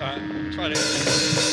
All right, try to.